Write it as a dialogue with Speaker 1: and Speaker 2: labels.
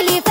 Speaker 1: Юлі